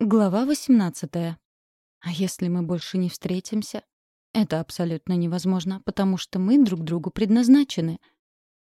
Глава 18. А если мы больше не встретимся? Это абсолютно невозможно, потому что мы друг другу предназначены.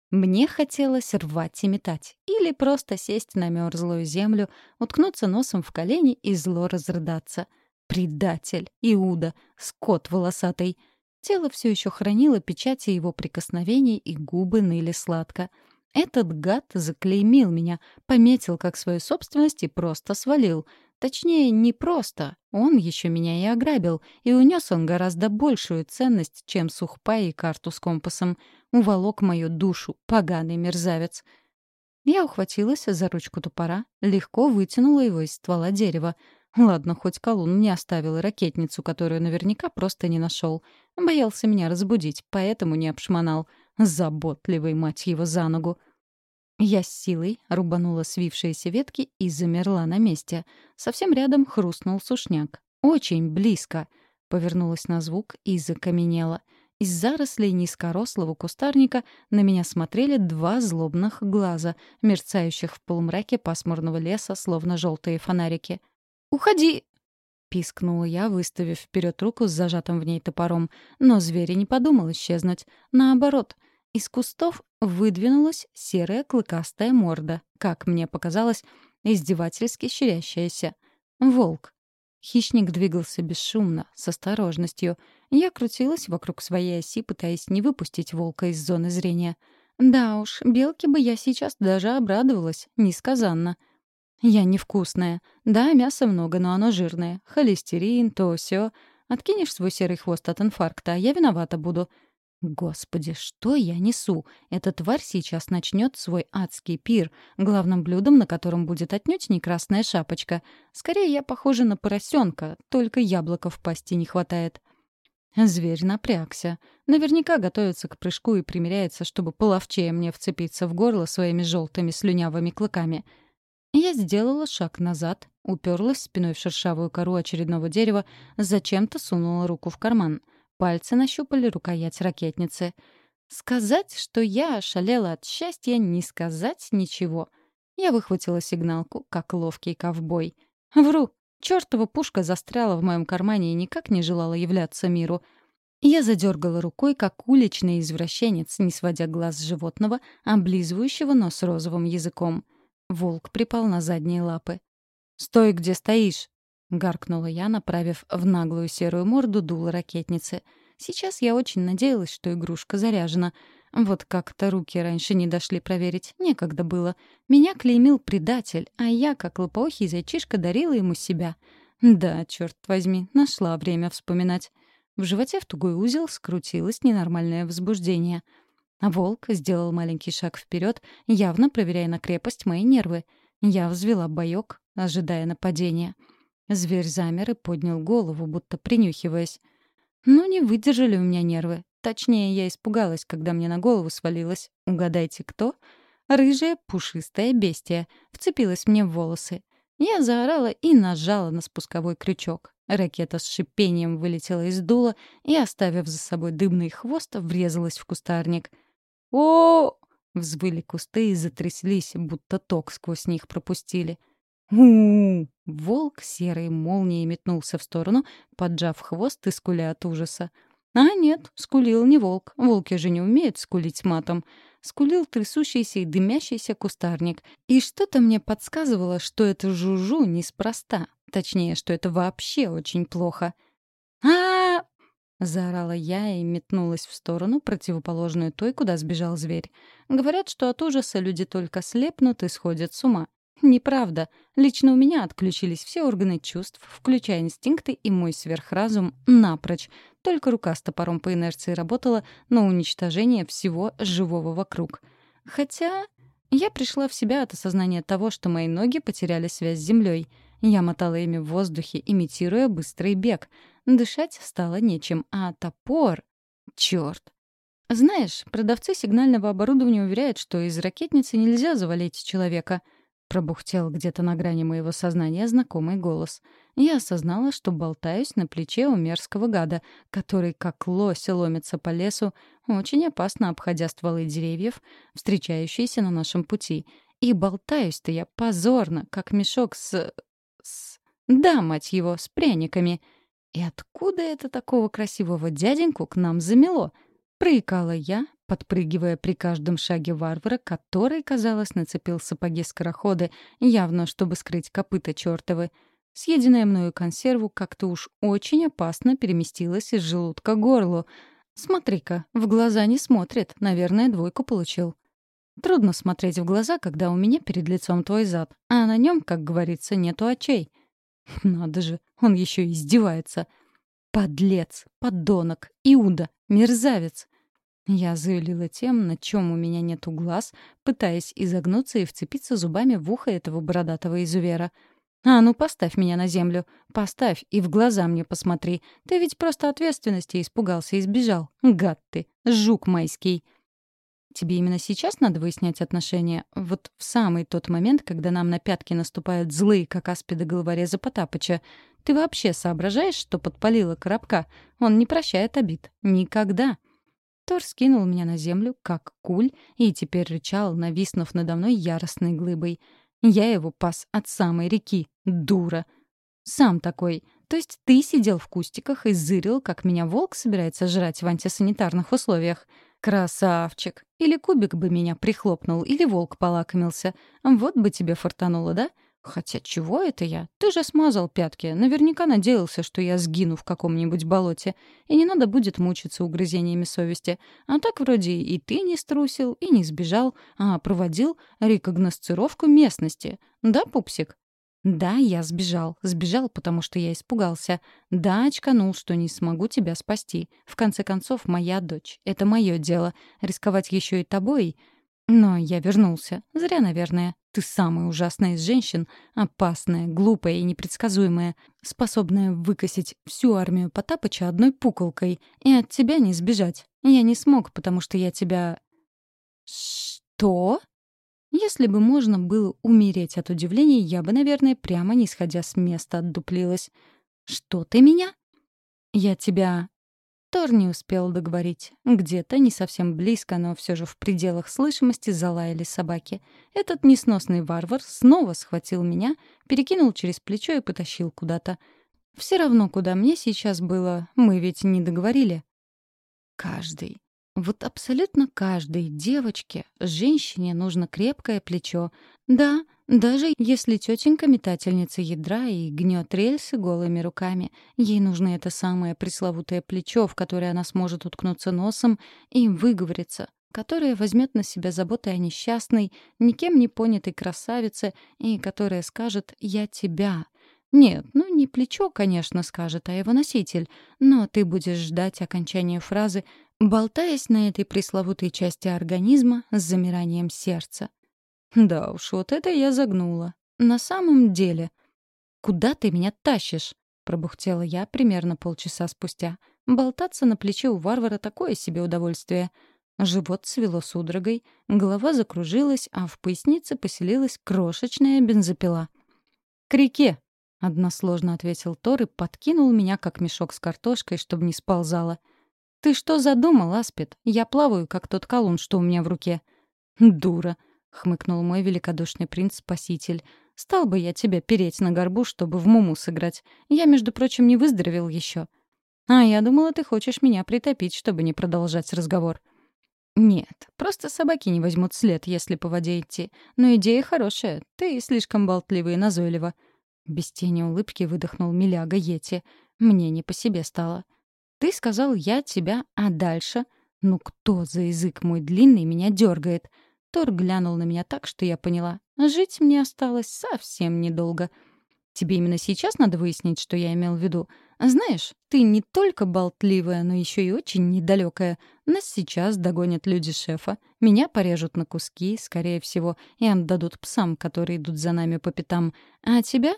Мне хотелось рвать и метать. Или просто сесть на мёрзлую землю, уткнуться носом в колени и зло разрыдаться. Предатель, Иуда, скот волосатый. Тело все еще хранило печати его прикосновений, и губы ныли сладко — этот гад заклеймил меня, пометил как свою собственность и просто свалил. Точнее, не просто. Он еще меня и ограбил, и унес он гораздо большую ценность, чем сухпай и карту с компасом. Уволок мою душу, поганый мерзавец. Я ухватилась за ручку топора, легко вытянула его из ствола дерева. Ладно, хоть колун мне оставил ракетницу, которую наверняка просто не нашел. Боялся меня разбудить, поэтому не обшмонал. Заботливый, мать его, за ногу. Я с силой рубанула свившиеся ветки и замерла на месте. Совсем рядом хрустнул сушняк. Очень близко. Повернулась на звук и закаменела. Из зарослей низкорослого кустарника на меня смотрели два злобных глаза, мерцающих в полумраке пасмурного леса, словно желтые фонарики. «Уходи!» — пискнула я, выставив вперед руку с зажатым в ней топором. Но зверь не подумал исчезнуть. Наоборот — из кустов выдвинулась серая клыкастая морда, как мне показалось, издевательски щерящаяся. Волк. Хищник двигался бесшумно, с осторожностью. Я крутилась вокруг своей оси, пытаясь не выпустить волка из зоны зрения. Да уж, белке бы я сейчас даже обрадовалась, несказанно. Я невкусная. Да, мяса много, но оно жирное. Холестерин, то все. Откинешь свой серый хвост от инфаркта, а я виновата буду. Господи, что я несу? Эта тварь сейчас начнет свой адский пир, главным блюдом на котором будет отнюдь не красная шапочка. Скорее, я похожа на поросенка, только яблока в пасти не хватает. Зверь напрягся. Наверняка готовится к прыжку и примеряется, чтобы половчее мне вцепиться в горло своими желтыми слюнявыми клыками. Я сделала шаг назад, уперлась спиной в шершавую кору очередного дерева, зачем-то сунула руку в карман — Пальцы нащупали рукоять ракетницы. Сказать, что я ошалела от счастья, не сказать ничего. Я выхватила сигналку, как ловкий ковбой. Вру. Чёртова пушка застряла в моем кармане и никак не желала являться миру. Я задергала рукой, как уличный извращенец, не сводя глаз с животного, облизывающего нос розовым языком. Волк припал на задние лапы. «Стой, где стоишь!» — гаркнула я, направив в наглую серую морду дуло ракетницы. Сейчас я очень надеялась, что игрушка заряжена. Вот как-то руки раньше не дошли проверить, некогда было. Меня клеймил предатель, а я, как лопоухий зайчишка, дарила ему себя. Да, черт возьми, нашла время вспоминать. В животе в тугой узел скрутилось ненормальное возбуждение. Волк сделал маленький шаг вперед, явно проверяя на крепость мои нервы. Я взвела боек, ожидая нападения. — Зверь замер и поднял голову, будто принюхиваясь. Но не выдержали у меня нервы. Точнее, я испугалась, когда мне на голову свалилось. Угадайте, кто? Рыжая пушистая бестия. Вцепилась мне в волосы. Я заорала и нажала на спусковой крючок. Ракета с шипением вылетела из дула и, оставив за собой дымный хвост, врезалась в кустарник. о взвыли кусты и затряслись, будто ток сквозь них пропустили у Волк серой молнией метнулся в сторону, поджав хвост и скуля от ужаса. А нет, скулил не волк. Волки же не умеют скулить матом. Скулил трясущийся и дымящийся кустарник. И что-то мне подсказывало, что это жужу неспроста. Точнее, что это вообще очень плохо. а Заорала я и метнулась в сторону, противоположную той, куда сбежал зверь. Говорят, что от ужаса люди только слепнут и сходят с ума. Неправда. Лично у меня отключились все органы чувств, включая инстинкты и мой сверхразум напрочь. Только рука с топором по инерции работала на уничтожение всего живого вокруг. Хотя я пришла в себя от осознания того, что мои ноги потеряли связь с землей. Я мотала ими в воздухе, имитируя быстрый бег. Дышать стало нечем, а топор... Чёрт! Знаешь, продавцы сигнального оборудования уверяют, что из ракетницы нельзя завалить человека — Пробухтел где-то на грани моего сознания знакомый голос. Я осознала, что болтаюсь на плече у мерзкого гада, который, как лось, ломится по лесу, очень опасно обходя стволы деревьев, встречающиеся на нашем пути. И болтаюсь-то я позорно, как мешок с... с... Да, мать его, с пряниками. И откуда это такого красивого дяденьку к нам замело? Проикала я, подпрыгивая при каждом шаге варвара, который, казалось, нацепил сапоги-скороходы, явно чтобы скрыть копыта чёртовы. Съеденная мною консерву как-то уж очень опасно переместилась из желудка к горлу. Смотри-ка, в глаза не смотрит, наверное, двойку получил. Трудно смотреть в глаза, когда у меня перед лицом твой зад, а на нем, как говорится, нету очей. Надо же, он еще издевается. Подлец, подонок, Иуда, мерзавец. Я заявила тем, на чем у меня нету глаз, пытаясь изогнуться и вцепиться зубами в ухо этого бородатого изувера. «А ну, поставь меня на землю. Поставь и в глаза мне посмотри. Ты ведь просто ответственности испугался и сбежал. Гад ты, жук майский». Тебе именно сейчас надо выяснять отношения? Вот в самый тот момент, когда нам на пятки наступают злые, как аспиды головореза Потапыча. Ты вообще соображаешь, что подпалила коробка? Он не прощает обид. Никогда. Тор скинул меня на землю, как куль, и теперь рычал, нависнув надо мной яростной глыбой. Я его пас от самой реки. Дура. Сам такой. То есть ты сидел в кустиках и зырил, как меня волк собирается жрать в антисанитарных условиях. Красавчик. Или кубик бы меня прихлопнул, или волк полакомился. Вот бы тебе фартануло, да? Хотя чего это я? Ты же смазал пятки. Наверняка надеялся, что я сгину в каком-нибудь болоте. И не надо будет мучиться угрызениями совести. А так вроде и ты не струсил, и не сбежал, а проводил рекогносцировку местности. Да, пупсик? Да, я сбежал. Сбежал, потому что я испугался. Да, очканул, что не смогу тебя спасти. В конце концов, моя дочь. Это мое дело. Рисковать еще и тобой. Но я вернулся. Зря, наверное. Ты самая ужасная из женщин. Опасная, глупая и непредсказуемая. Способная выкосить всю армию Потапыча одной пуколкой. И от тебя не сбежать. Я не смог, потому что я тебя... Что? Если бы можно было умереть от удивления, я бы, наверное, прямо не сходя с места отдуплилась. «Что ты меня?» «Я тебя...» Тор не успел договорить. Где-то, не совсем близко, но все же в пределах слышимости залаяли собаки. Этот несносный варвар снова схватил меня, перекинул через плечо и потащил куда-то. Все равно, куда мне сейчас было, мы ведь не договорили. Каждый, вот абсолютно каждой девочке, женщине нужно крепкое плечо. Да, даже если тетенька-метательница ядра и гнет рельсы голыми руками, ей нужно это самое пресловутое плечо, в которое она сможет уткнуться носом и выговориться, которое возьмет на себя заботы о несчастной, никем не понятой красавице и которая скажет «я тебя», нет, ну не плечо, конечно, скажет, а его носитель. Но ты будешь ждать окончания фразы, болтаясь на этой пресловутой части организма с замиранием сердца. Да уж, вот это я загнула. На самом деле. «Куда ты меня тащишь?» — пробухтела я примерно полчаса спустя. Болтаться на плече у варвара такое себе удовольствие. Живот свело судорогой, голова закружилась, а в пояснице поселилась крошечная бензопила. «К реке!» — односложно ответил Тор и подкинул меня, как мешок с картошкой, чтобы не сползала. «Ты что задумал, Аспид? Я плаваю, как тот колун, что у меня в руке». «Дура!» — хмыкнул мой великодушный принц-спаситель. «Стал бы я тебя переть на горбу, чтобы в муму сыграть. Я, между прочим, не выздоровел еще. А я думала, ты хочешь меня притопить, чтобы не продолжать разговор». «Нет, просто собаки не возьмут след, если по воде идти. Но идея хорошая. Ты слишком болтлива и назойлива. Без тени улыбки выдохнул Миляга Йети. Мне не по себе стало. «Ты сказал «я тебя», а дальше?» «Ну кто за язык мой длинный меня дергает?» Тор глянул на меня так, что я поняла. Жить мне осталось совсем недолго. Тебе именно сейчас надо выяснить, что я имел в виду. Знаешь, ты не только болтливая, но еще и очень недалекая. Нас сейчас догонят люди шефа. Меня порежут на куски, скорее всего, и отдадут псам, которые идут за нами по пятам. А тебя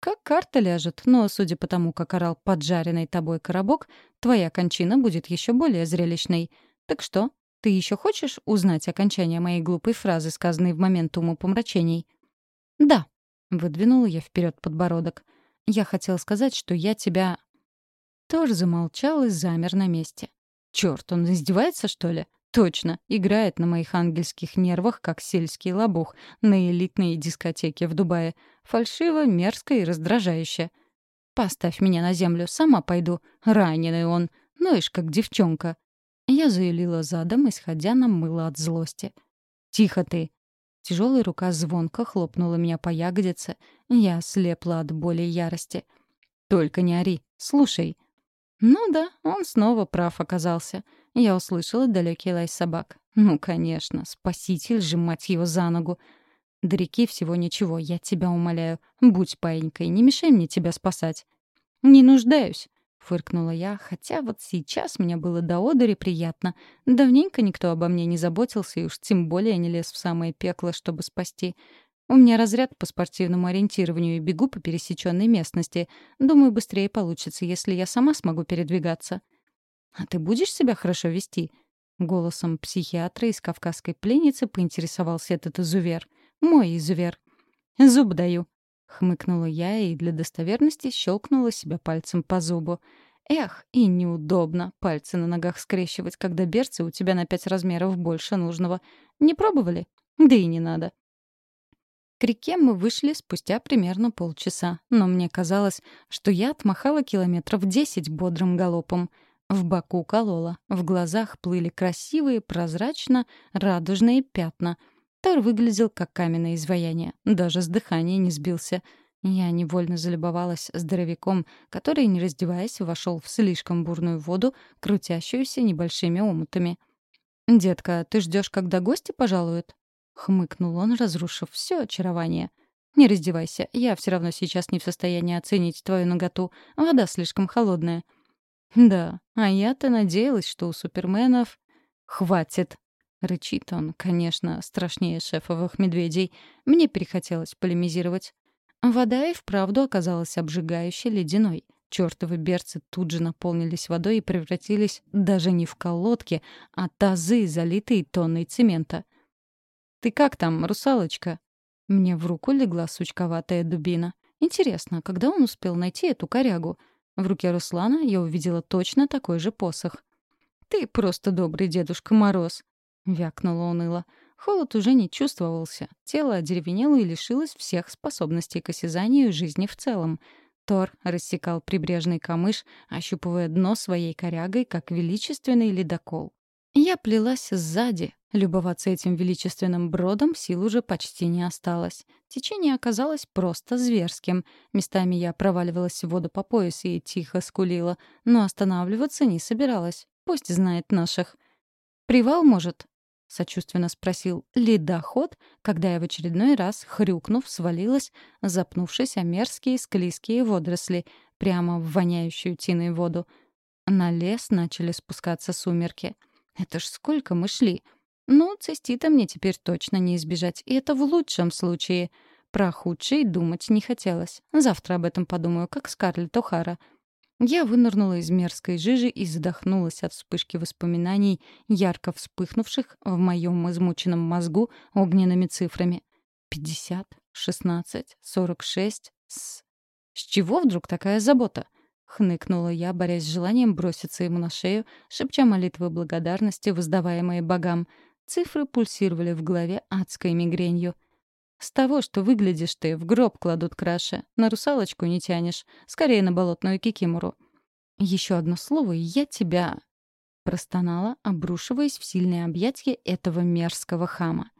как карта ляжет, но, судя по тому, как орал поджаренный тобой коробок, твоя кончина будет еще более зрелищной. Так что, ты еще хочешь узнать окончание моей глупой фразы, сказанной в момент умопомрачений? «Да», — выдвинула я вперед подбородок. «Я хотел сказать, что я тебя...» Тоже замолчал и замер на месте. Черт, он издевается, что ли? Точно, играет на моих ангельских нервах, как сельский лобух на элитной дискотеке в Дубае. Фальшиво, мерзко и раздражающе. «Поставь меня на землю, сама пойду. Раненый он. Ноешь, как девчонка». Я заявила задом, исходя на мыло от злости. «Тихо ты!» Тяжелая рука звонко хлопнула меня по ягодице. Я слепла от боли и ярости. «Только не ори. Слушай». Ну да, он снова прав оказался. Я услышала далекий лай собак. Ну, конечно, спаситель же, мать его, за ногу. До реки всего ничего, я тебя умоляю. Будь паинькой, не мешай мне тебя спасать. Не нуждаюсь, фыркнула я, хотя вот сейчас мне было до одури приятно. Давненько никто обо мне не заботился и уж тем более не лез в самое пекло, чтобы спасти. У меня разряд по спортивному ориентированию и бегу по пересеченной местности. Думаю, быстрее получится, если я сама смогу передвигаться. «А ты будешь себя хорошо вести?» Голосом психиатра из кавказской пленницы поинтересовался этот изувер. «Мой изувер». «Зуб даю», — хмыкнула я и для достоверности щелкнула себя пальцем по зубу. «Эх, и неудобно пальцы на ногах скрещивать, когда берцы у тебя на пять размеров больше нужного. Не пробовали? Да и не надо». К реке мы вышли спустя примерно полчаса, но мне казалось, что я отмахала километров десять бодрым галопом — в боку колола, в глазах плыли красивые, прозрачно-радужные пятна. Тор выглядел как каменное изваяние, даже с дыхания не сбился. Я невольно залюбовалась здоровяком, который, не раздеваясь, вошел в слишком бурную воду, крутящуюся небольшими омутами. «Детка, ты ждешь, когда гости пожалуют?» — хмыкнул он, разрушив все очарование. «Не раздевайся, я все равно сейчас не в состоянии оценить твою наготу. Вода слишком холодная». Да, а я-то надеялась, что у суперменов... Хватит. Рычит он, конечно, страшнее шефовых медведей. Мне перехотелось полемизировать. Вода и вправду оказалась обжигающей ледяной. Чёртовы берцы тут же наполнились водой и превратились даже не в колодки, а тазы, залитые тонной цемента. «Ты как там, русалочка?» Мне в руку легла сучковатая дубина. Интересно, когда он успел найти эту корягу? В руке Руслана я увидела точно такой же посох. «Ты просто добрый Дедушка Мороз», — вякнула уныло. Холод уже не чувствовался. Тело одеревенело и лишилось всех способностей к осязанию жизни в целом. Тор рассекал прибрежный камыш, ощупывая дно своей корягой, как величественный ледокол. Я плелась сзади. Любоваться этим величественным бродом сил уже почти не осталось. Течение оказалось просто зверским. Местами я проваливалась в воду по пояс и тихо скулила, но останавливаться не собиралась. Пусть знает наших. «Привал, может?» — сочувственно спросил ледоход, когда я в очередной раз, хрюкнув, свалилась, запнувшись о мерзкие склизкие водоросли, прямо в воняющую тиной воду. На лес начали спускаться сумерки — это ж сколько мы шли. Ну, цистита мне теперь точно не избежать, и это в лучшем случае. Про худший думать не хотелось. Завтра об этом подумаю, как Скарлетт О'Хара. Я вынырнула из мерзкой жижи и задохнулась от вспышки воспоминаний, ярко вспыхнувших в моем измученном мозгу огненными цифрами. Пятьдесят, шестнадцать, сорок шесть, с... С чего вдруг такая забота? Хныкнула я, борясь с желанием броситься ему на шею, шепча молитвы благодарности, воздаваемые богам. Цифры пульсировали в голове адской мигренью. «С того, что выглядишь ты, в гроб кладут краше. На русалочку не тянешь. Скорее на болотную кикимору». «Еще одно слово, и я тебя...» Простонала, обрушиваясь в сильные объятия этого мерзкого хама.